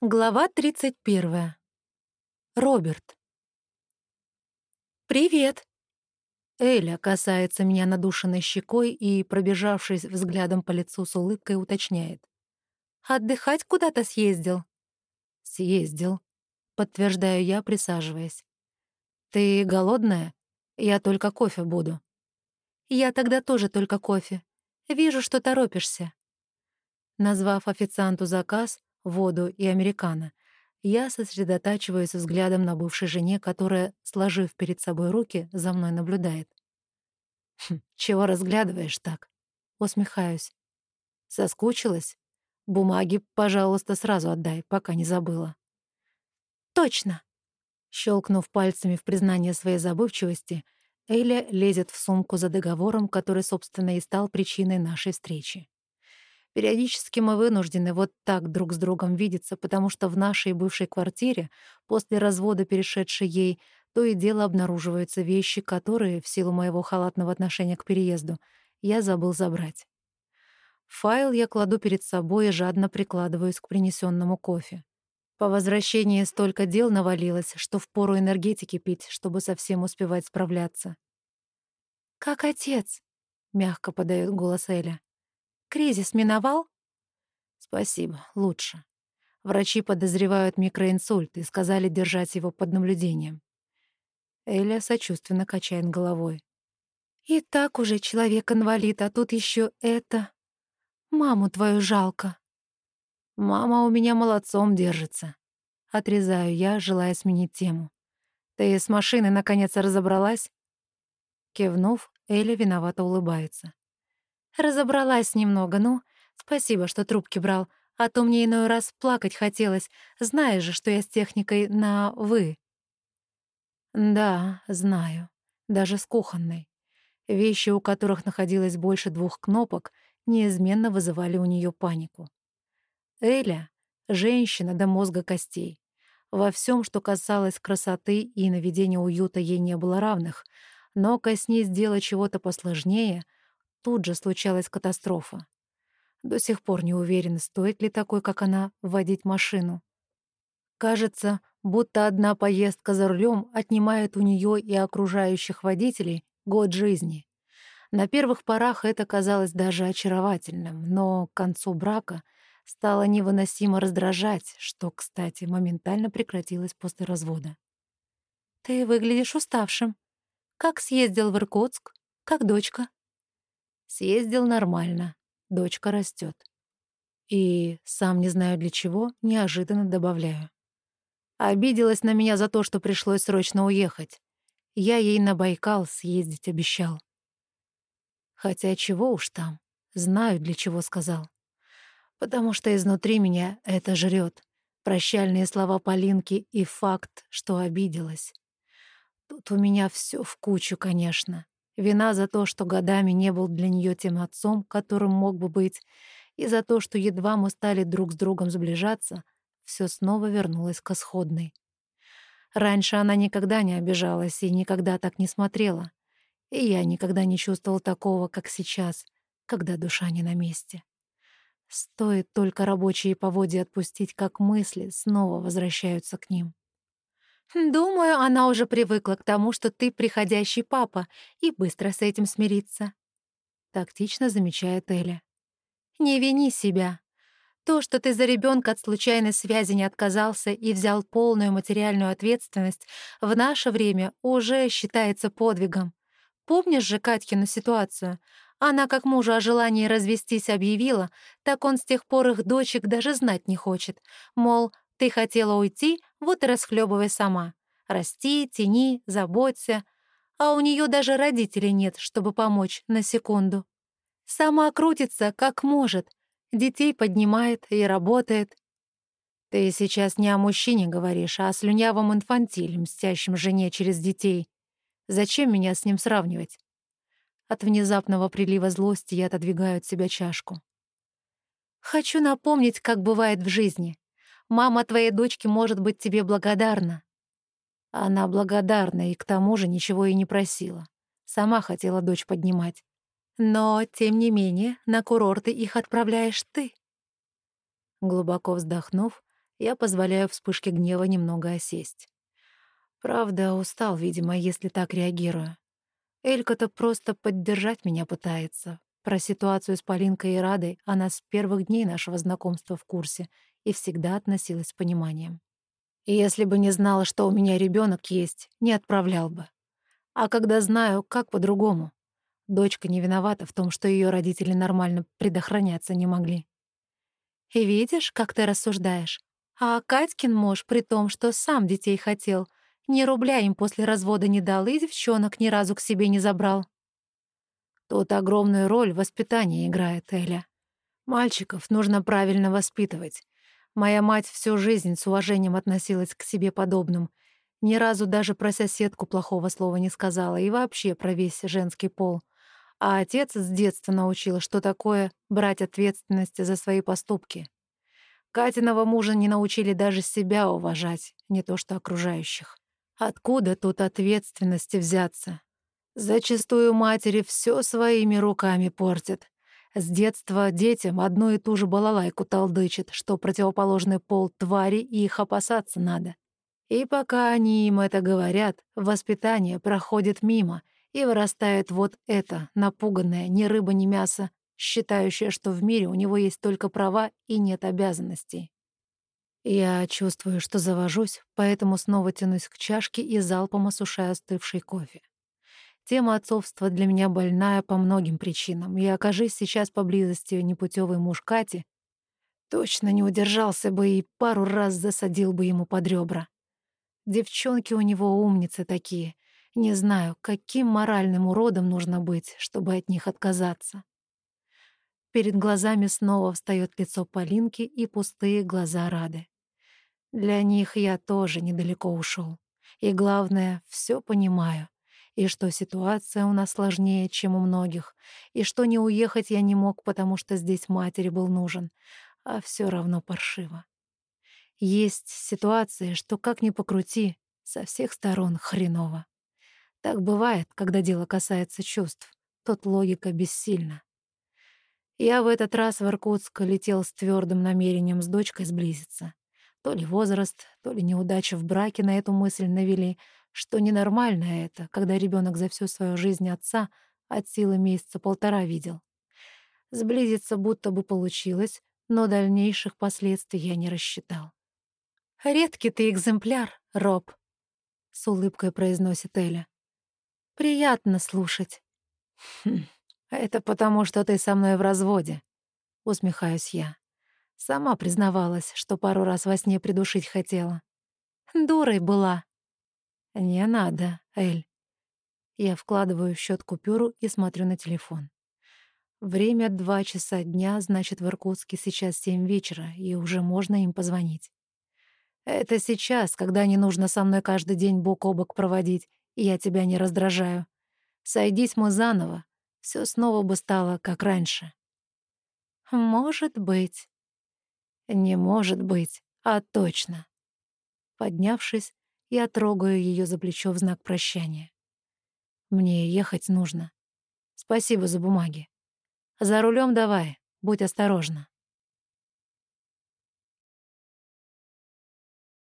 Глава 31. Роберт. «Привет!» Эля касается меня надушенной щекой и, пробежавшись взглядом по лицу с улыбкой, уточняет. «Отдыхать куда-то съездил?» «Съездил», — подтверждаю я, присаживаясь. «Ты голодная? Я только кофе буду». «Я тогда тоже только кофе. Вижу, что торопишься». Назвав официанту заказ, воду и американо. Я сосредотачиваюсь взглядом на бывшей жене, которая, сложив перед собой руки, за мной наблюдает. «Хм, «Чего разглядываешь так?» Усмехаюсь. «Соскучилась? Бумаги, пожалуйста, сразу отдай, пока не забыла». «Точно!» Щелкнув пальцами в признание своей забывчивости, Эля лезет в сумку за договором, который, собственно, и стал причиной нашей встречи. Периодически мы вынуждены вот так друг с другом видеться, потому что в нашей бывшей квартире, после развода, перешедшей ей, то и дело обнаруживаются вещи, которые, в силу моего халатного отношения к переезду, я забыл забрать. Файл я кладу перед собой и жадно прикладываюсь к принесенному кофе. По возвращении столько дел навалилось, что впору энергетики пить, чтобы совсем успевать справляться. «Как отец?» — мягко подает голос Эля. Кризис миновал? Спасибо, лучше. Врачи подозревают микроинсульт и сказали держать его под наблюдением. Эля сочувственно качает головой. И так уже человек-инвалид, а тут еще это. Маму твою жалко. Мама у меня молодцом держится. Отрезаю я, желая сменить тему. Ты с машиной наконец разобралась? Кивнув, Эля виновато улыбается. Разобралась немного, ну, спасибо, что трубки брал, а то мне иной раз плакать хотелось, знаешь же, что я с техникой на «вы». Да, знаю, даже с кухонной. Вещи, у которых находилось больше двух кнопок, неизменно вызывали у нее панику. Эля — женщина до мозга костей. Во всем, что касалось красоты и наведения уюта, ей не было равных, но коснись дела чего-то посложнее — тут же случалась катастрофа. До сих пор не уверена, стоит ли такой, как она, водить машину. Кажется, будто одна поездка за рулем отнимает у нее и окружающих водителей год жизни. На первых порах это казалось даже очаровательным, но к концу брака стало невыносимо раздражать, что, кстати, моментально прекратилось после развода. «Ты выглядишь уставшим. Как съездил в Иркутск? Как дочка?» Съездил нормально, дочка растет. И, сам не знаю для чего, неожиданно добавляю. Обиделась на меня за то, что пришлось срочно уехать. Я ей на Байкал съездить обещал. Хотя чего уж там, знаю, для чего сказал. Потому что изнутри меня это жрет. Прощальные слова Полинки и факт, что обиделась. Тут у меня все в кучу, конечно. Вина за то, что годами не был для нее тем отцом, которым мог бы быть, и за то, что едва мы стали друг с другом сближаться, все снова вернулось к исходной. Раньше она никогда не обижалась и никогда так не смотрела. И я никогда не чувствовал такого, как сейчас, когда душа не на месте. Стоит только рабочие поводья отпустить, как мысли снова возвращаются к ним. «Думаю, она уже привыкла к тому, что ты приходящий папа, и быстро с этим смирится», — тактично замечает Эля. «Не вини себя. То, что ты за ребенка от случайной связи не отказался и взял полную материальную ответственность, в наше время уже считается подвигом. Помнишь же Катькину ситуацию? Она как мужу о желании развестись объявила, так он с тех пор их дочек даже знать не хочет. Мол, ты хотела уйти, вот и расхлебывай сама. Расти, тяни, заботься. А у нее даже родителей нет, чтобы помочь на секунду. Сама крутится, как может. Детей поднимает и работает. Ты сейчас не о мужчине говоришь, а о слюнявом инфантиле, мстящем жене через детей. Зачем меня с ним сравнивать? От внезапного прилива злости я отодвигаю от себя чашку. Хочу напомнить, как бывает в жизни. Мама твоей дочки может быть тебе благодарна». Она благодарна и к тому же ничего и не просила. Сама хотела дочь поднимать. Но, тем не менее, на курорты их отправляешь ты. Глубоко вздохнув, Я позволяю вспышке гнева немного осесть. Правда, устал, видимо, если так реагирую. Элька-то просто поддержать меня пытается. Про ситуацию с Полинкой и Радой она с первых дней нашего знакомства в курсе и всегда относилась с пониманием. И если бы не знала, что у меня ребенок есть, не отправлял бы. А когда знаю, как по-другому? Дочка не виновата в том, что ее родители нормально предохраняться не могли. И видишь, как ты рассуждаешь. А Катькин муж, при том, что сам детей хотел, ни рубля им после развода не дал и девчонок ни разу к себе не забрал. Тут огромную роль воспитание играет, Эля. Мальчиков нужно правильно воспитывать. Моя мать всю жизнь с уважением относилась к себе подобным. Ни разу даже про соседку плохого слова не сказала и вообще про весь женский пол. А отец с детства научил, что такое брать ответственность за свои поступки. Катиного мужа не научили даже себя уважать, не то что окружающих. Откуда тут ответственности взяться? Зачастую матери все своими руками портят. С детства детям одну и ту же балалайку толдычат, что противоположный пол твари и их опасаться надо. И пока они им это говорят, воспитание проходит мимо, и вырастает вот это, напуганное, ни рыба, ни мясо, считающее, что в мире у него есть только права и нет обязанностей. Я чувствую, что завожусь, поэтому снова тянусь к чашке и залпом осушаю остывший кофе. Тема отцовства для меня больная по многим причинам, и окажись сейчас поблизости непутевый муж Кати, точно не удержался бы и пару раз засадил бы ему под ребра. Девчонки у него умницы такие. Не знаю, каким моральным уродом нужно быть, чтобы от них отказаться. Перед глазами снова встает лицо Полинки и пустые глаза Рады. Для них я тоже недалеко ушел. И главное, все понимаю. И что ситуация у нас сложнее, чем у многих. И что не уехать я не мог, потому что здесь матери был нужен. А все равно паршиво. Есть ситуации, что как ни покрути, со всех сторон хреново. Так бывает, когда дело касается чувств. Тут логика бессильна. Я в этот раз в Иркутск летел с твердым намерением с дочкой сблизиться. То ли возраст, то ли неудача в браке на эту мысль навели, что ненормально это, когда ребенок за всю свою жизнь отца от силы месяца полтора видел. Сблизиться будто бы получилось, но дальнейших последствий я не рассчитал. «Редкий ты экземпляр, Роб», — с улыбкой произносит Эля. «Приятно слушать». «Хм, это потому, что ты со мной в разводе», — усмехаюсь я. Сама признавалась, что пару раз во сне придушить хотела. Дурой была. Не надо, Эль. Я вкладываю в счет купюру и смотрю на телефон. Время два часа дня, значит, в Иркутске сейчас семь вечера, и уже можно им позвонить. Это сейчас, когда не нужно со мной каждый день бок о бок проводить, и я тебя не раздражаю. Сойдись мы заново, все снова бы стало, как раньше. Может быть. Не может быть, а точно. Поднявшись, я трогаю ее за плечо в знак прощания. Мне ехать нужно. Спасибо за бумаги. За рулем давай, будь осторожна.